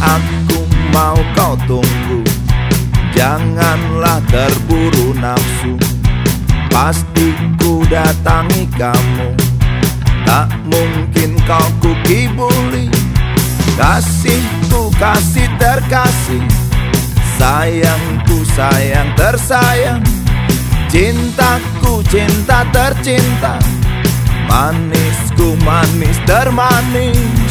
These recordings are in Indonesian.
aku mau kau tunggu. Janganlah terburu nafsu. Pasti ku datangi kamu. Tak mungkin kau ku kibuli Kasihku kasih terkasih. Sayangku sayang tersayang. Cintaku cinta tercinta. Manisku manis termanis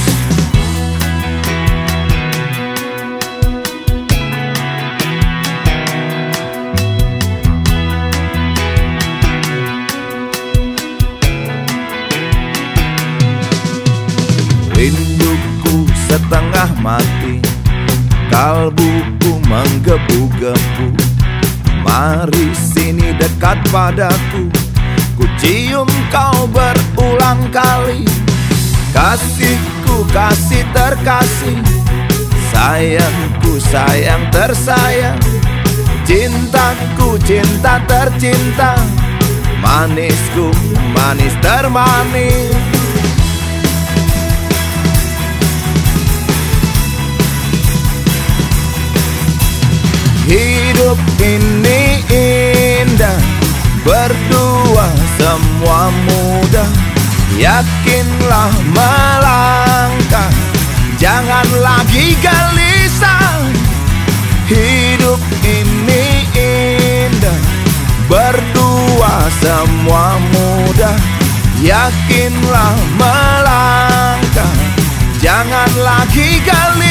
setengah mati. Kalbuku menggebu-gebu. Mari sini dekat padaku. Ku cium kau berulang kali. Kasihku kasih terkasih. Sayangku sayang tersayang. Cintaku cinta tercinta. Manisku manis termanis Berdua semua mudah Yakinlah melangkah. Jangan lagi gelisah. Hidup ini indah. Berdua semua mudah Yakinlah melangkah. Jangan lagi gelisah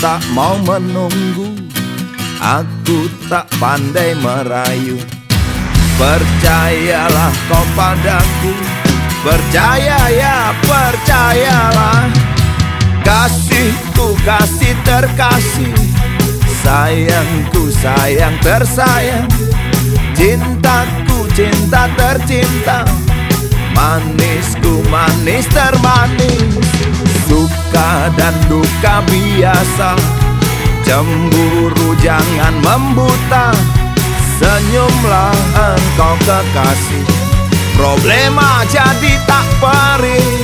tak mau menunggu. Aku tak pandai merayu. Percayalah kau padaku. Percaya ya percayalah Kasihku kasih terkasih. Sayangku sayang tersayang. Cintaku cinta tercinta. Manisku manis termanis duka biasa Cemburu jangan membuta. Senyumlah engkau kekasih Problema jadi tak perih.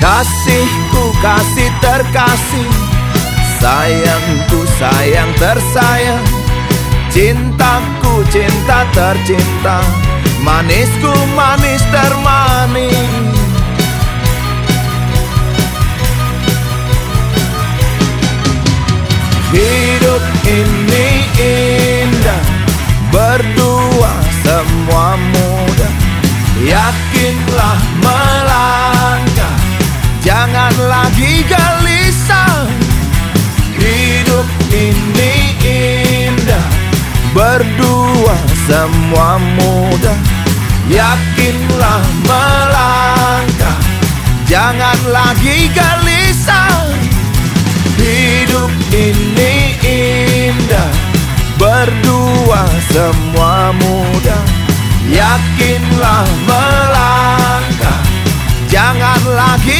Kasihku kasih terkasih Sayangku sayang tersayang. Cintaku cinta tercinta Manisku manis termanis Hidup ini indah Berdua semua mudah Yakinlah melangkah Jangan lagi gelisah semua mudah Yakinlah melangkah. Jangan lagi gelisah. Hidup ini indah. Berdua semua mudah Yakinlah melangkah. Jangan lagi